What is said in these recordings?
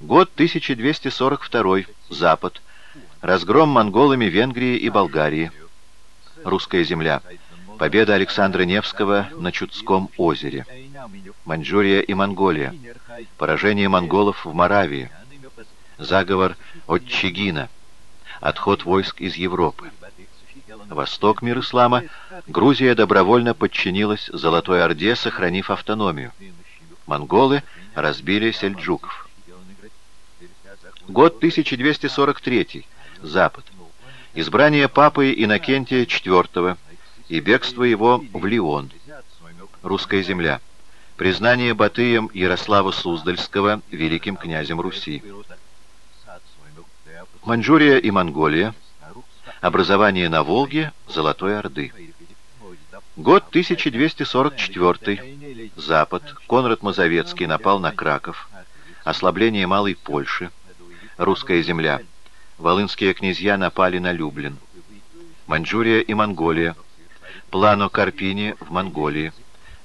Год 1242. Запад. Разгром монголами Венгрии и Болгарии. Русская земля. Победа Александра Невского на Чудском озере. Маньчжурия и Монголия. Поражение монголов в Моравии. Заговор от Чигина. Отход войск из Европы. Восток мир ислама. Грузия добровольно подчинилась Золотой Орде, сохранив автономию. Монголы разбили сельджуков. Год 1243. Запад. Избрание папы Иннокентия IV и бегство его в Лион. Русская земля. Признание Батыем Ярослава Суздальского великим князем Руси. Маньчжурия и Монголия. Образование на Волге Золотой Орды. Год 1244. Запад. Конрад Мазовецкий напал на Краков. Ослабление Малой Польши. Русская земля. Волынские князья напали на Люблин. Маньчжурия и Монголия. Плано Карпини в Монголии.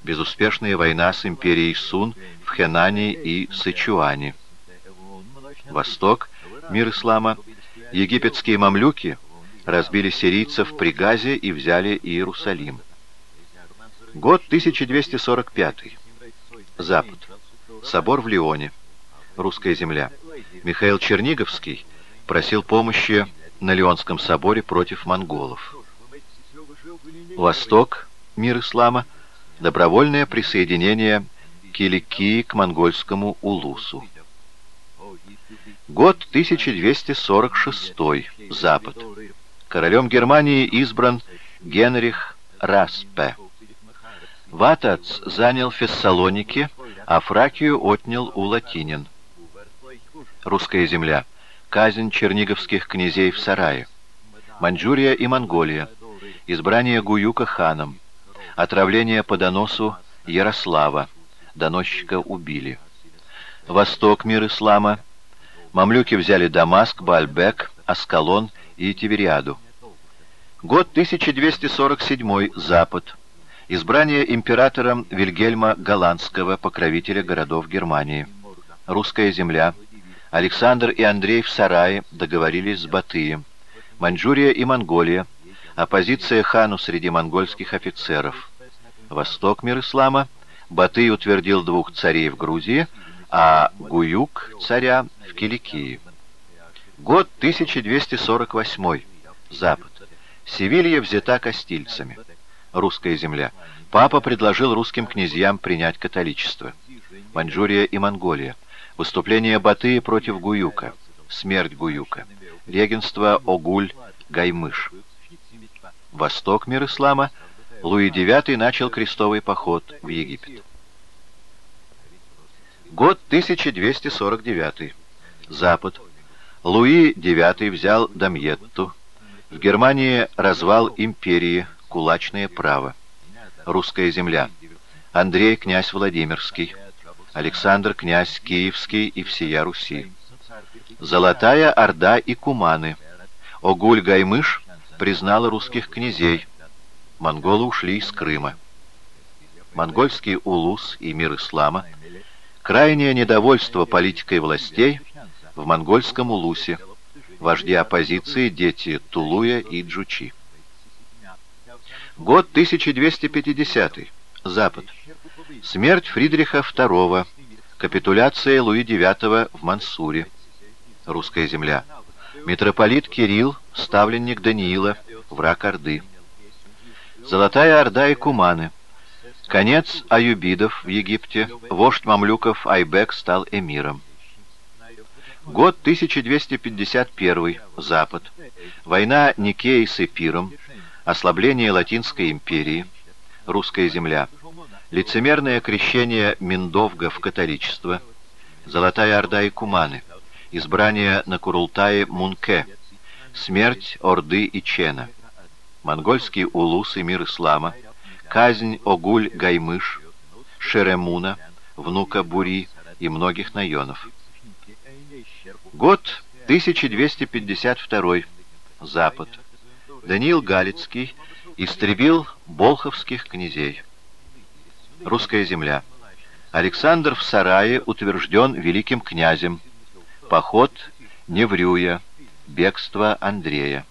Безуспешная война с империей Сун в Хэнане и Сычуане. Восток. Мир ислама. Египетские мамлюки разбили сирийцев при Газе и взяли Иерусалим. Год 1245. Запад. Собор в Лионе. Русская земля. Михаил Черниговский просил помощи на Леонском соборе против монголов. Восток, мир ислама, добровольное присоединение Киликии к монгольскому Улусу. Год 1246. Запад. Королем Германии избран Генрих Распе. Ватац занял Фессалоники, а Фракию отнял у латинин. Русская земля. Казнь черниговских князей в Сарае. Маньчжурия и Монголия. Избрание Гуюка ханом. Отравление по доносу Ярослава. Доносчика убили. Восток мир ислама. Мамлюки взяли Дамаск, Бальбек, Аскалон и Тивериаду. Год 1247. Запад. Избрание императором Вильгельма Голландского, покровителя городов Германии. Русская земля. Александр и Андрей в Сарае договорились с Батыем. Маньчжурия и Монголия. Оппозиция хану среди монгольских офицеров. Восток мир ислама. Батый утвердил двух царей в Грузии, а Гуюк царя в Киликии. Год 1248. Запад. Севилья взята кастильцами. Русская земля. Папа предложил русским князьям принять католичество. Маньчжурия и Монголия. Выступление Батыя против Гуюка. Смерть Гуюка. Регенство Огуль-Гаймыш. Восток мир ислама. Луи IX начал крестовый поход в Египет. Год 1249. Запад. Луи IX взял Дамьетту. В Германии развал империи, кулачное право. Русская земля. Андрей, князь Владимирский. Александр, князь Киевский и всея Руси. Золотая Орда и Куманы. Огуль-Гаймыш признала русских князей. Монголы ушли из Крыма. Монгольский улус и мир ислама. Крайнее недовольство политикой властей в монгольском улусе. Вожди оппозиции, дети Тулуя и Джучи. Год 1250. Запад. Смерть Фридриха II. Капитуляция Луи IX в Мансуре. Русская земля. Митрополит Кирилл, ставленник Даниила, враг Орды. Золотая Орда и Куманы. Конец аюбидов в Египте. Вождь мамлюков Айбек стал эмиром. Год 1251. Запад. Война Никеи с Эпиром. Ослабление Латинской империи. Русская земля лицемерное крещение Миндовга в католичество, Золотая Орда и Куманы, избрание на Курултае Мунке, смерть Орды и Чена, монгольский улус и мир ислама, казнь Огуль-Гаймыш, Шеремуна, внука Бури и многих наенов. Год 1252. Запад. Даниил Галицкий истребил болховских князей. Русская земля. Александр в Сарае утвержден великим князем. Поход Неврюя. Бегство Андрея.